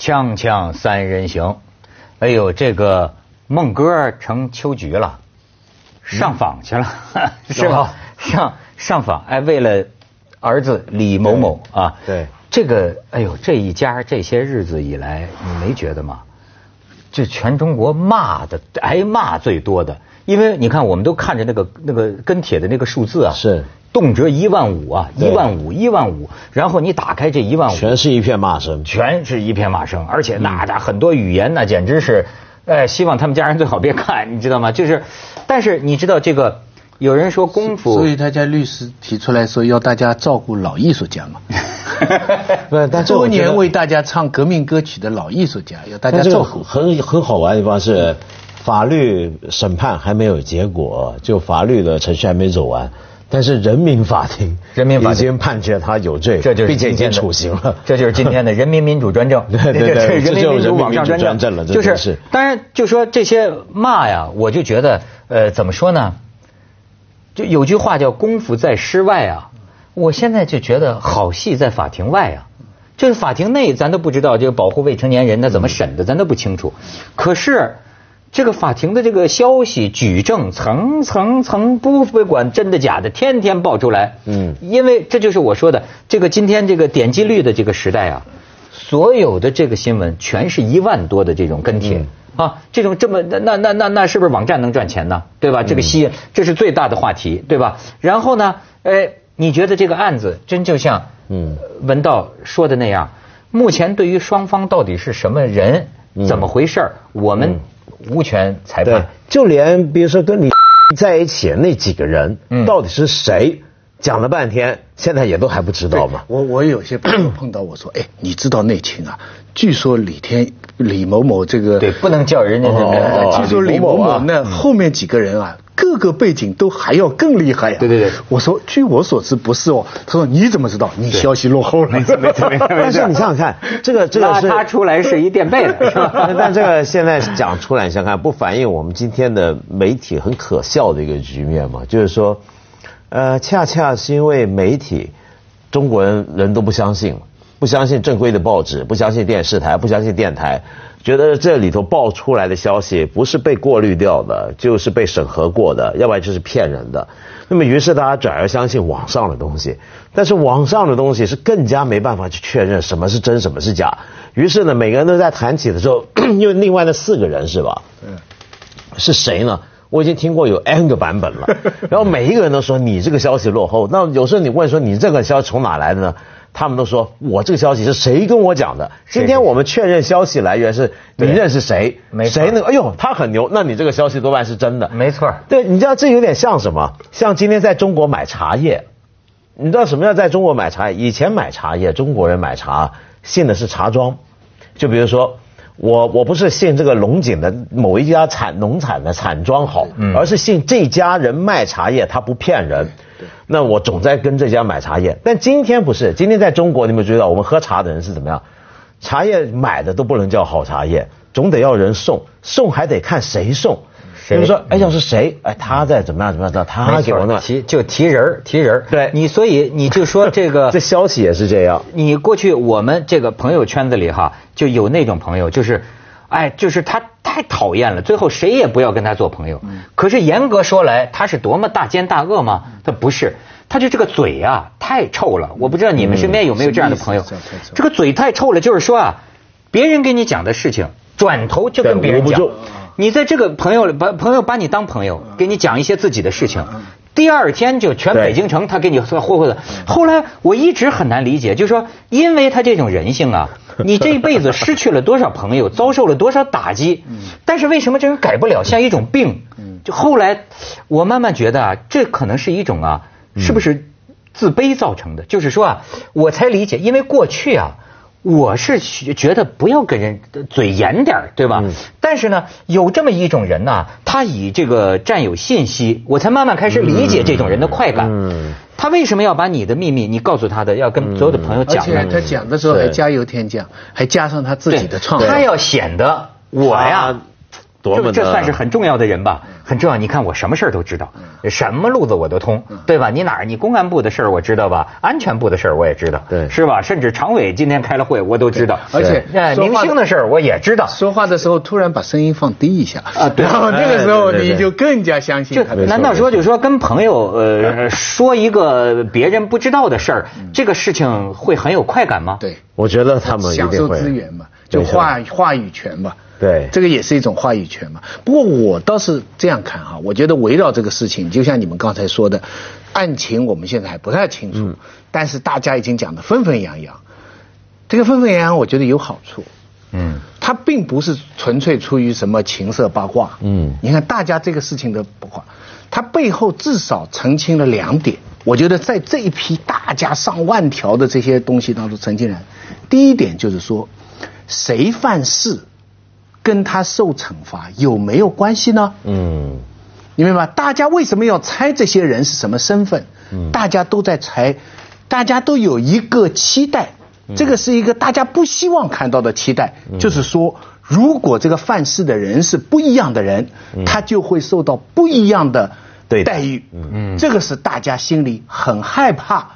锵锵三人行，哎呦，这个孟哥成秋菊了，上访去了，是吧？上上访，哎，为了儿子李某某啊，对，这个，哎呦，这一家这些日子以来，你没觉得吗？这全中国骂的挨骂最多的，因为你看，我们都看着那个那个跟帖的那个数字啊，是动辄一万五啊，一万五，一万五，然后你打开这一万五，全是一片骂声。全是一片骂声，而且那那很多语言那简直是，呃，希望他们家人最好别看，你知道吗？就是，但是你知道这个，有人说功夫，所以他家律师提出来说要大家照顾老艺术家嘛。不是，但这我多年为大家唱革命歌曲的老艺术家，要大家照顾。很很好玩的地方是，法律审判还没有结果，就法律的程序还没走完，但是人民法庭人民法庭已经判决他有罪，这就是并且已经处刑了。这就是今天的人民民主专政，对对对这是人这就是民民主网上专人民民主专政了就真是是当然就说这些骂呀，我就觉得呃怎么说呢？就有句话叫“功夫在诗外”啊，我现在就觉得好戏在法庭外啊。就是法庭内咱都不知道，这个保护未成年人他怎么审的，咱都不清楚。可是这个法庭的这个消息举证层层层不不管真的假的，天天爆出来。嗯因为这就是我说的，这个今天这个点击率的这个时代啊，所有的这个新闻全是一万多的这种跟帖。啊，这种这么那那那那那是不是网站能赚钱呢？对吧？这个吸引，这是最大的话题，对吧？然后呢，哎，你觉得这个案子真就像嗯文道说的那样，目前对于双方到底是什么人、嗯怎么回事儿我们无权裁对判。，就连比如说跟你在一起的那几个人，嗯到底是谁，讲了半天，现在也都还不知道嘛。我我有些朋友碰到我说，哎，你知道内情啊？据说李天李某某这个对，不能叫人家的名哦字。据说李某某那后面几个人啊，各个背景都还要更厉害呀、对对对我说，据我所知不是哦。他说你怎么知道？你消息落后了。没错没错没错但是你想想看，这个这个是拉他出来是一垫背的，是吧？但这个现在讲出来，你想想看，不反映我们今天的媒体很可笑的一个局面嘛？就是说，呃，恰恰是因为媒体，中国人人都不相信，不相信正规的报纸，不相信电视台，不相信电台，觉得这里头爆出来的消息不是被过滤掉的，就是被审核过的，要不然就是骗人的。那么，于是大家转而相信网上的东西，但是网上的东西是更加没办法去确认什么是真，什么是假。于是呢，每个人都在谈起的时候，因为另外那四个人是吧？嗯是谁呢？我已经听过有 N 个版本了，然后每一个人都说你这个消息落后。那有时候你问说你这个消息从哪来的呢？他们都说我这个消息是谁跟我讲的？今天我们确认消息来源是你认识谁？没谁那个？哎呦，他很牛，那你这个消息多半是真的。没错对，你知道这有点像什么？像今天在中国买茶叶，你知道什么叫在中国买茶叶？以前买茶叶，中国人买茶信的是茶庄，就比如说。我我不是信这个龙井的某一家产农产的产庄好，而是信这家人卖茶叶他不骗人。那我总在跟这家买茶叶，但今天不是，今天在中国你们知道，我们喝茶的人是怎么样？茶叶买的都不能叫好茶叶，总得要人送，送还得看谁送。谁？比如说，哎，要是谁，哎，他在怎么样怎么样，他给我弄，提就提人儿提人儿。对。你所以你就说这个 这消息也是这样。你过去我们这个朋友圈子里哈，就有那种朋友，就是，哎，就是他太讨厌了，最后谁也不要跟他做朋友。可是严格说来，他是多么大奸大恶吗？他不是，他就这个嘴啊太臭了。我不知道你们身边有没有这样的朋友。这个嘴太臭了，就是说啊，别人给你讲的事情，转头就跟别人讲。你在这个朋友里把朋友把你当朋友，给你讲一些自己的事情，第二天就全北京城他给你霍霍的。后来我一直很难理解，就是说，因为他这种人性啊，你这一辈子失去了多少朋友，遭受了多少打击，但是为什么这人改不了，像一种病？就后来我慢慢觉得啊，这可能是一种啊，是不是自卑造成的？就是说啊，我才理解，因为过去啊。我是觉得不要跟人嘴严点儿对吧？但是呢，有这么一种人呢、他以这个占有信息，我才慢慢开始理解这种人的快感。嗯他为什么要把你的秘密你告诉他的，要跟所有的朋友讲而且？他讲的时候还加油添酱，还加上他自己的创对，意。他要显得我呀他多么这这算是很重要的人吧，很重要。你看我什么事儿都知道，什么路子我都通，对吧？你哪儿你公安部的事儿我知道吧，安全部的事儿我也知道，对是吧？甚至常委今天开了会我都知道，而且哎，明星的事儿我也知道。说话的时候突然把声音放低一下啊对然后这个时候哎对对对你就更加相信就难道说，就是说跟朋友呃说一个别人不知道的事儿，这个事情会很有快感吗？对，我觉得他们享受资源嘛，就话话语权嘛。对这个也是一种话语权嘛。不过我倒是这样看哈，我觉得围绕这个事情，就像你们刚才说的，案情我们现在还不太清楚，但是大家已经讲得纷纷扬扬。这个纷纷扬扬，我觉得有好处。嗯，它并不是纯粹出于什么情色八卦。嗯你看大家这个事情的不卦，它背后至少澄清了两点。我觉得在这一批大家上万条的这些东西当中澄清了，第一点就是说，谁犯事跟他受惩罚有没有关系呢？嗯。你明白吗？大家为什么要猜这些人是什么身份？嗯。大家都在猜，大家都有一个期待，这个是一个大家不希望看到的期待，就是说，如果这个犯事的人是不一样的人，他就会受到不一样的对待。待遇。嗯，这个是大家心里很害怕，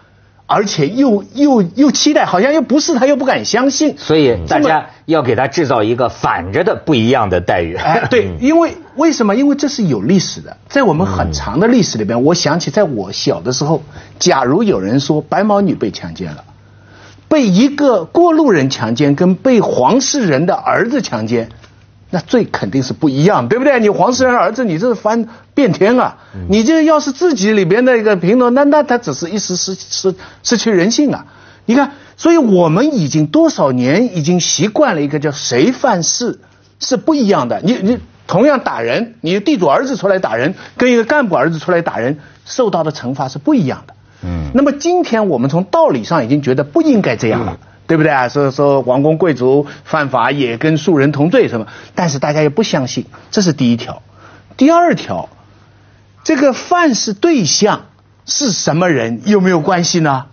而且又又又期待，好像又不是他又不敢相信。所以大家要给他制造一个反着的不一样的待遇。哎，对，因为为什么？因为这是有历史的，在我们很长的历史里边，我想起在我小的时候，假如有人说白毛女被强奸了，被一个过路人强奸，跟被黄世仁的儿子强奸，那罪肯定是不一样，对不对？你黄世仁儿子，你这是翻变天啊！你这要是自己里边的一个平等，那那他只是一时失失失去人性啊！你看，所以我们已经多少年已经习惯了一个叫谁犯事是不一样的。你你同样打人，你地主儿子出来打人，跟一个干部儿子出来打人，受到的惩罚是不一样的。嗯那么今天我们从道理上已经觉得不应该这样了，对不对啊？所以说王公贵族犯法也跟庶人同罪什么，但是大家也不相信，这是第一条。第二条，这个犯事对象是什么人有没有关系呢？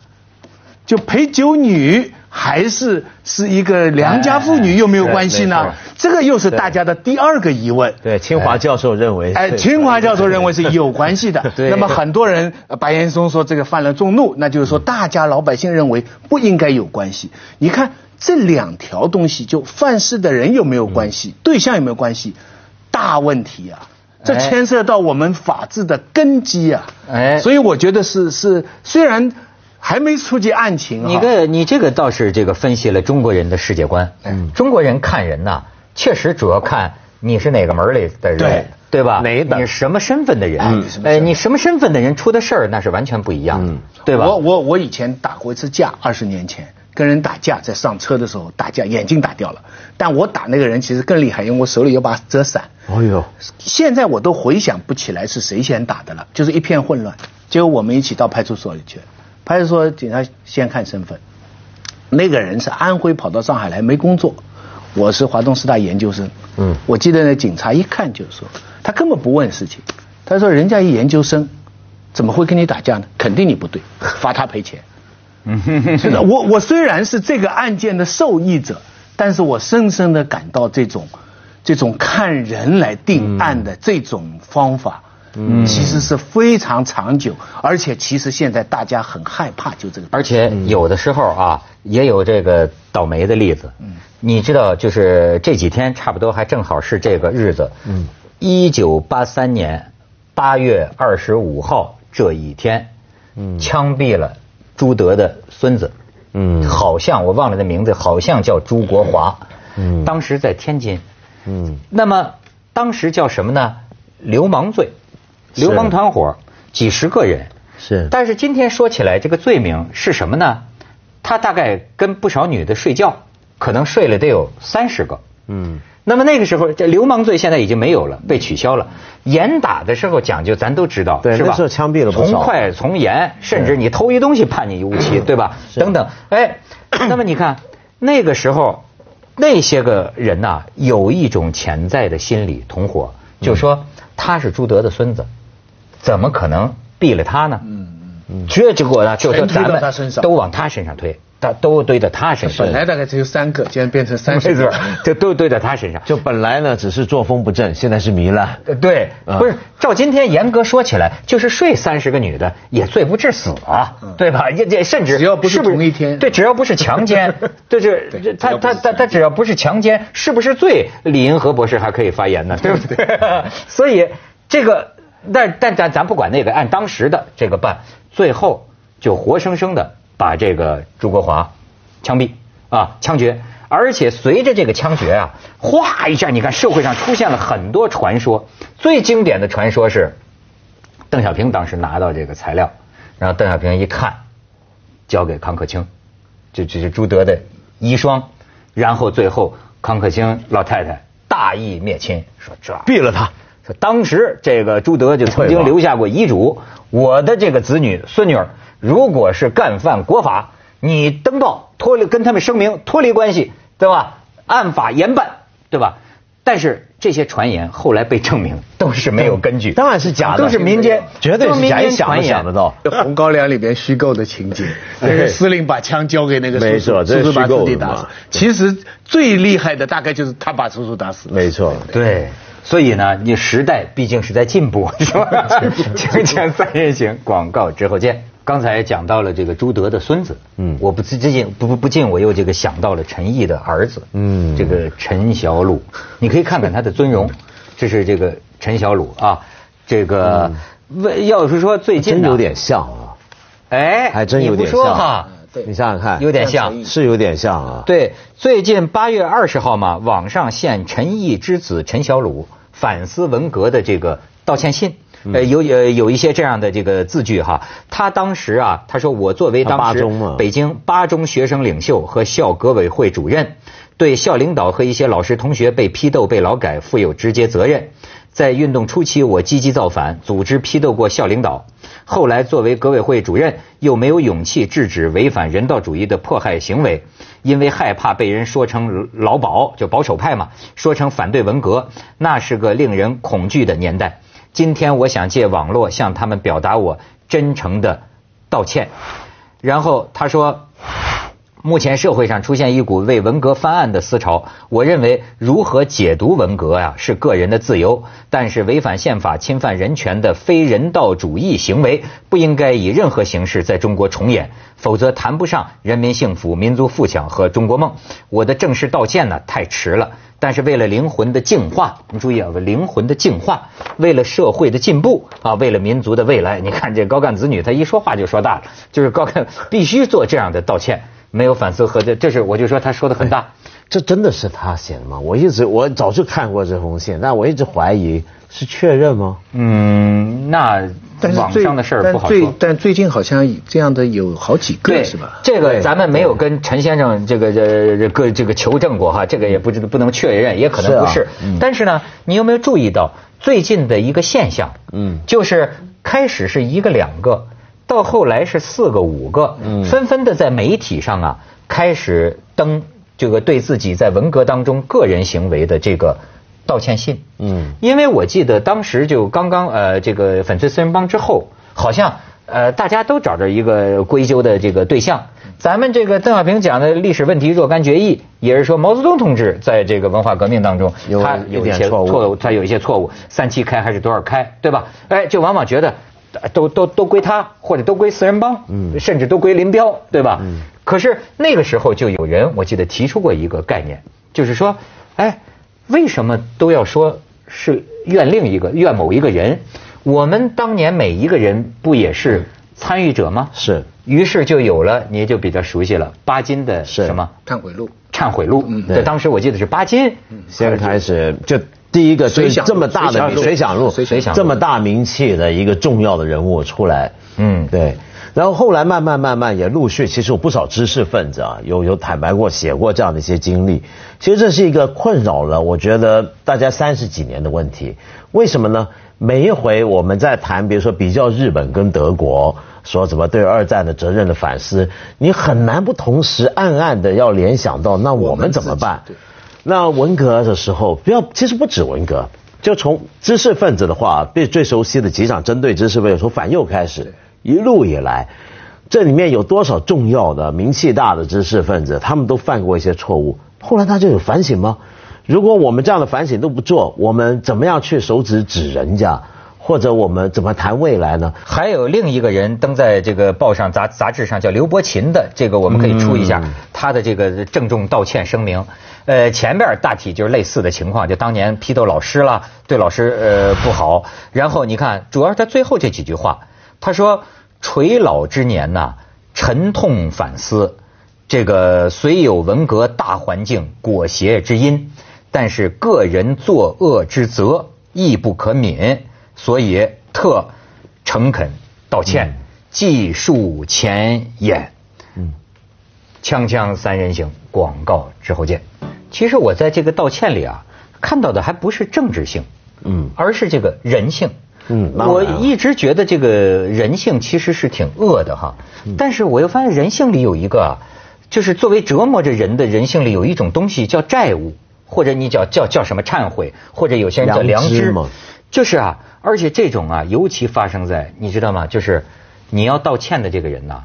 就陪酒女还是是一个良家妇女有没有关系呢？这个又是大家的第二个疑问。对，清华教授认为，哎，清华教授认为是有关系的。对那么很多人，呃白岩松说这个犯了众怒，那就是说大家老百姓认为不应该有关系。你看这两条东西，就犯事的人有没有关系，对象有没有关系，大问题啊！这哎牵涉到我们法治的根基啊！哎所以我觉得是是，虽然还没触及案情啊，你个你这个倒是这个分析了中国人的世界观。嗯中国人看人呐，确实主要看你是哪个门儿里的人，对对吧？哪你什么身份的人？哎你什么身份的人出的事儿那是完全不一样的，对吧？我我我以前打过一次架，二十年前跟人打架，在上车的时候打架，眼睛打掉了。但我打那个人其实更厉害，因为我手里有把遮伞。哎呦，现在我都回想不起来是谁先打的了，就是一片混乱。结果我们一起到派出所里去，派出所警察先看身份，那个人是安徽跑到上海来没工作，我是华东师大研究生。嗯我记得那警察一看就说，他根本不问事情，他说人家一研究生怎么会跟你打架呢？肯定你不对，罚他赔钱。是的，我我虽然是这个案件的受益者，但是我深深的感到这种这种看人来定案的这种方法，嗯，其实是非常长久，而且其实现在大家很害怕，就这个。而且有的时候啊，也有这个倒霉的例子。嗯，你知道，就是这几天差不多还正好是这个日子。嗯，一九八三年八月二十五号这一天，嗯，枪毙了朱德的孙子。嗯好像我忘了那名字，好像叫朱国华。嗯当时在天津。嗯那么当时叫什么呢？流氓罪，是流氓团伙，几十个人。是，但是今天说起来，这个罪名是什么呢？他大概跟不少女的睡觉，可能睡了得有三十个。嗯那么那个时候，这流氓罪现在已经没有了，被取消了。严打的时候讲究，咱都知道，是吧？对那时候枪毙了不少从快从严，甚至你偷一东西判你一无期，对吧？等等，哎，那么你看那个时候，那些个人呐、有一种潜在的心理同伙，就说他是朱德的孙子，怎么可能毙了他呢？嗯嗯，这结果呢，就是咱们都往他身上推。他都堆在他身上。本来大概只有三个，现在变成三十个，就都堆在他身上。就本来呢只是作风不正，现在是糜烂。对，不是照今天严格说起来，就是睡三十个女的也罪不至死啊，对吧？也也甚至只要不是同一天，对，只要不是强奸，对，这他他他他只要不是强奸，是不是罪？李银河博士还可以发言呢，对不对？所以这个。但但咱咱不管那个，按当时的这个办，最后就活生生的把这个朱国华枪毙啊，枪决。而且随着这个枪决啊，哗一下，你看社会上出现了很多传说。最经典的传说是，邓小平当时拿到这个材料，然后邓小平一看，交给康克清，这这是朱德的遗孀，然后最后康克清老太太大义灭亲，说这毙了他。说当时这个朱德就曾经留下过遗嘱，我的这个子女孙女儿，如果是干犯国法，你登报脱离跟他们声明脱离关系，对吧？按法严办，对吧？但是这些传言后来被证明都是没有根据，当然是假的，都是民间，绝对是假想想得到。《红高粱》里边虚构的情景，那个司令把枪交给那个叔叔，叔叔把徒弟打死。其实最厉害的大概就是他把叔叔打死。没错，对。所以呢，你时代毕竟是在进步，是吧？锵锵三人行，广告之后见。刚才讲到了这个朱德的孙子，嗯，我不最近不不不禁我又这个想到了陈毅的儿子，嗯，这个陈小鲁，你可以看看他的尊容，这是这个陈小鲁啊，这个为要是说最近真有点像啊，哎，还真有点像。你想想看，有点像，是有点像啊。对，最近八月二十号嘛，网上现陈毅之子陈小鲁反思文革的这个道歉信，呃，有呃有一些这样的这个字句哈。他当时啊，他说我作为当时北京八中学生领袖和校革委会主任，对校领导和一些老师同学被批斗被劳改负有直接责任。在运动初期，我积极造反，组织批斗过校领导。后来作为革委会主任，又没有勇气制止违反人道主义的迫害行为，因为害怕被人说成老保，就保守派嘛，说成反对文革，那是个令人恐惧的年代。今天我想借网络向他们表达我真诚的道歉。然后他说。目前社会上出现一股为文革翻案的思潮，我认为如何解读文革呀是个人的自由，但是违反宪法、侵犯人权的非人道主义行为不应该以任何形式在中国重演，否则谈不上人民幸福、民族富强和中国梦。我的正式道歉呢太迟了，但是为了灵魂的净化，你注意啊，灵魂的净化，为了社会的进步啊，为了民族的未来，你看这高干子女他一说话就说大了，就是高干必须做这样的道歉。没有反思和这，这是我就说他说的很大，这真的是他写的吗？我一直我早就看过这封信，但我一直怀疑是确认吗？嗯，那网上的事儿不好说。但最近好像这样的有好几个，是吧？这个咱们没有跟陈先生这个这个这个求证过哈，这个也不知不能确认，也可能不是。但是呢，你有没有注意到最近的一个现象？嗯，就是开始是一个两个。到后来是四个五个，纷纷的在媒体上啊开始登这个对自己在文革当中个人行为的这个道歉信。嗯，因为我记得当时就刚刚呃这个粉碎四人帮之后，好像呃大家都找着一个归咎的这个对象。咱们这个邓小平讲的历史问题若干决议，也是说毛泽东同志在这个文化革命当中他有一些错误，他有一些错误，三七开还是多少开，对吧？哎，就往往觉得。都都都归他，或者都归四人帮，嗯甚至都归林彪，对吧？嗯可是那个时候就有人，我记得提出过一个概念，就是说，哎，为什么都要说是怨另一个、怨某一个人？我们当年每一个人不也是参与者吗？是。于是就有了，你就比较熟悉了，巴金的什么忏悔录？忏悔录。对，当时我记得是巴金先开始就。第一个就这么大的水响录，这么大名气的一个重要的人物出来，嗯，对。然后后来慢慢慢慢也陆续，其实有不少知识分子啊，有有坦白过写过这样的一些经历。其实这是一个困扰了，我觉得大家三十几年的问题。为什么呢？每一回我们在谈，比如说比较日本跟德国，说什么对二战的责任的反思，你很难不同时暗暗的要联想到，那我们怎么办？那文革的时候，不要，其实不止文革，就从知识分子的话，最最熟悉的几场针对知识分子，从反右开始，一路以来，这里面有多少重要的名气大的知识分子，他们都犯过一些错误。后来他就有反省吗？如果我们这样的反省都不做，我们怎么样去手指指人家？或者我们怎么谈未来呢？还有另一个人登在这个报上杂杂志上，叫刘伯琴的，这个我们可以出一下他的这个郑重道歉声明。呃，前边大体就是类似的情况，就当年批斗老师了，对老师呃不好。然后你看，主要是他最后这几句话，他说：“垂老之年呐，沉痛反思，这个虽有文革大环境裹挟之因，但是个人作恶之责亦不可泯。”所以特诚恳道歉，记述前言。嗯，锵锵三人行，广告之后见。其实我在这个道歉里啊，看到的还不是政治性，嗯，而是这个人性。嗯，我一直觉得这个人性其实是挺恶的哈，但是我又发现人性里有一个，就是作为折磨着人的人性里有一种东西叫债务，或者你叫叫叫什么忏悔，或者有些人叫良知就是啊。而且这种啊，尤其发生在你知道吗？就是你要道歉的这个人呐，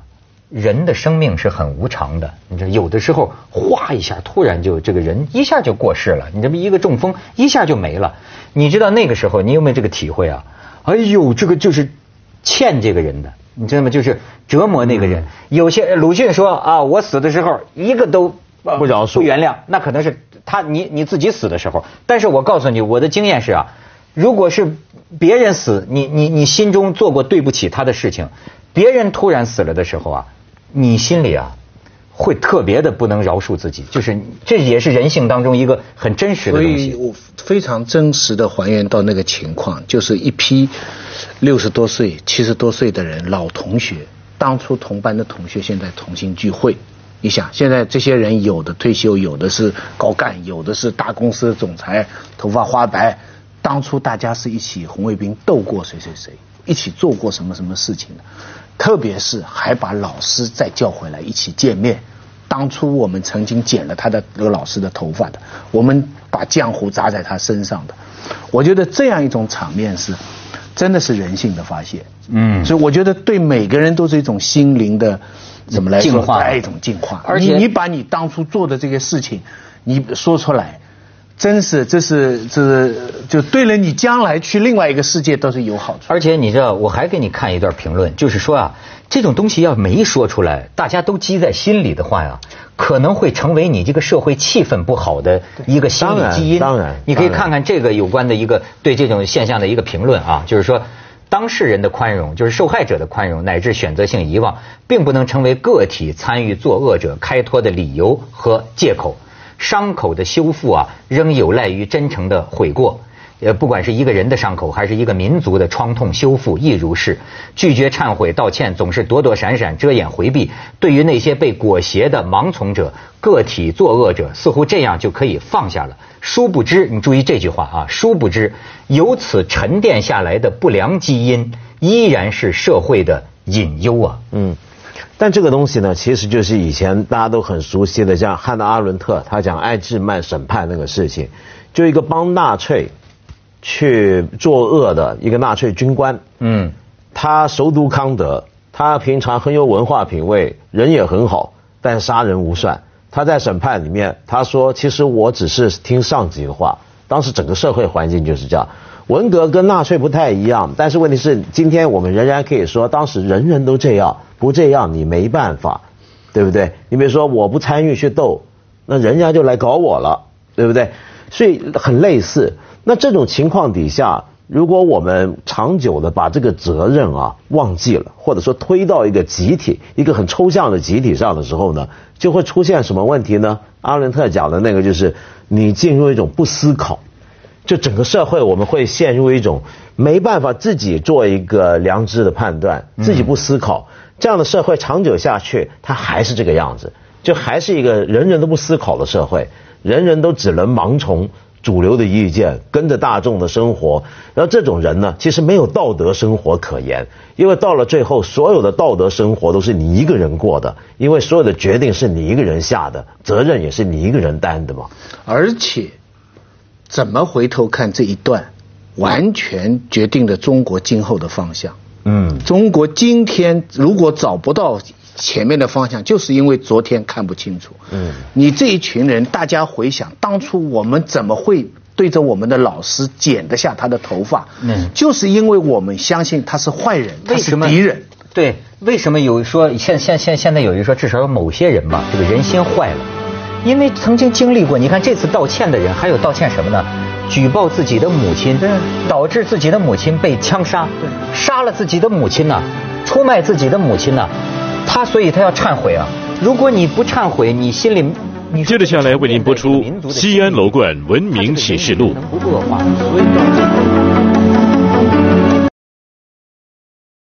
人的生命是很无常的。你知道，有的时候哗一下，突然就这个人一下就过世了。你这么一个中风，一下就没了。你知道那个时候你有没有这个体会啊？哎呦，这个就是欠这个人的，你知道吗？就是折磨那个人。有些鲁迅说啊，我死的时候一个都不饶恕、不原谅，那可能是他你你自己死的时候。但是我告诉你，我的经验是啊。如果是别人死，你你你心中做过对不起他的事情，别人突然死了的时候啊，你心里啊会特别的不能饶恕自己，就是这也是人性当中一个很真实的东西。所以我非常真实的还原到那个情况，就是一批六十多岁、七十多岁的人，老同学，当初同班的同学，现在重新聚会。你想，现在这些人有的退休，有的是高干，有的是大公司总裁，头发花白。当初大家是一起红卫兵斗过谁谁谁，一起做过什么什么事情的，特别是还把老师再叫回来一起见面。当初我们曾经剪了他的那个老师的头发的，我们把浆糊砸在他身上的。我觉得这样一种场面是，真的是人性的发泄。嗯，所以我觉得对每个人都是一种心灵的怎么来净化，一种净化。而且你把你当初做的这个事情，你说出来。真是，这是，这是，就对了，你将来去另外一个世界都是有好处。而且你知道，我还给你看一段评论，就是说啊，这种东西要没说出来，大家都积在心里的话呀，可能会成为你这个社会气氛不好的一个心理基因。当然，你可以看看这个有关的一个对这种现象的一个评论啊，就是说，当事人的宽容，就是受害者的宽容乃至选择性遗忘，并不能成为个体参与作恶者开脱的理由和借口。伤口的修复啊，仍有赖于真诚的悔过。呃，不管是一个人的伤口，还是一个民族的创痛修复，亦如是。拒绝忏悔道歉，总是躲躲闪闪、遮掩回避。对于那些被裹挟的盲从者、个体作恶者，似乎这样就可以放下了。殊不知，你注意这句话啊，殊不知，由此沉淀下来的不良基因，依然是社会的隐忧啊。嗯。但这个东西呢，其实就是以前大家都很熟悉的，像汉娜·阿伦特他讲艾治曼审判那个事情，就一个帮纳粹去作恶的一个纳粹军官，嗯，他熟读康德，他平常很有文化品味，人也很好，但杀人无算。他在审判里面他说：“其实我只是听上级的话。”当时整个社会环境就是这样。文革跟纳粹不太一样，但是问题是，今天我们仍然可以说，当时人人都这样，不这样你没办法，对不对？你比如说，我不参与去斗，那人家就来搞我了，对不对？所以很类似。那这种情况底下，如果我们长久的把这个责任啊忘记了，或者说推到一个集体、一个很抽象的集体上的时候呢，就会出现什么问题呢？阿伦特讲的那个就是，你进入一种不思考。就整个社会，我们会陷入一种没办法自己做一个良知的判断，自己不思考，这样的社会长久下去，它还是这个样子，就还是一个人人都不思考的社会，人人都只能盲从主流的意见，跟着大众的生活。然后这种人呢，其实没有道德生活可言，因为到了最后，所有的道德生活都是你一个人过的，因为所有的决定是你一个人下的，责任也是你一个人担的嘛，而且。怎么回头看这一段，完全决定了中国今后的方向。嗯中国今天如果找不到前面的方向，就是因为昨天看不清楚。嗯你这一群人，大家回想当初我们怎么会对着我们的老师剪得下他的头发？嗯就是因为我们相信他是坏人，他是敌人。？对，为什么有说现现现现在有一说，至少有某些人吧，这个人心坏了，因为曾经经历过。你看这次道歉的人，还有道歉什么呢？举报自己的母亲，导致自己的母亲被枪杀，杀了自己的母亲呢，出卖自己的母亲呢，他所以他要忏悔啊。如果你不忏悔，你心里你接着下来为您播出西安楼冠文明启示录